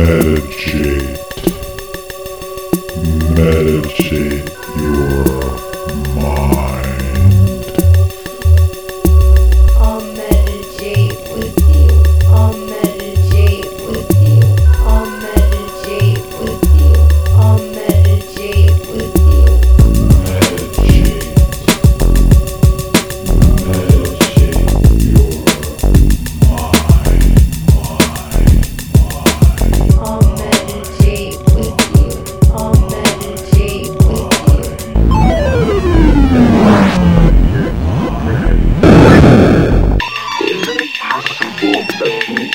Meditate. Meditate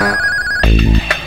with you.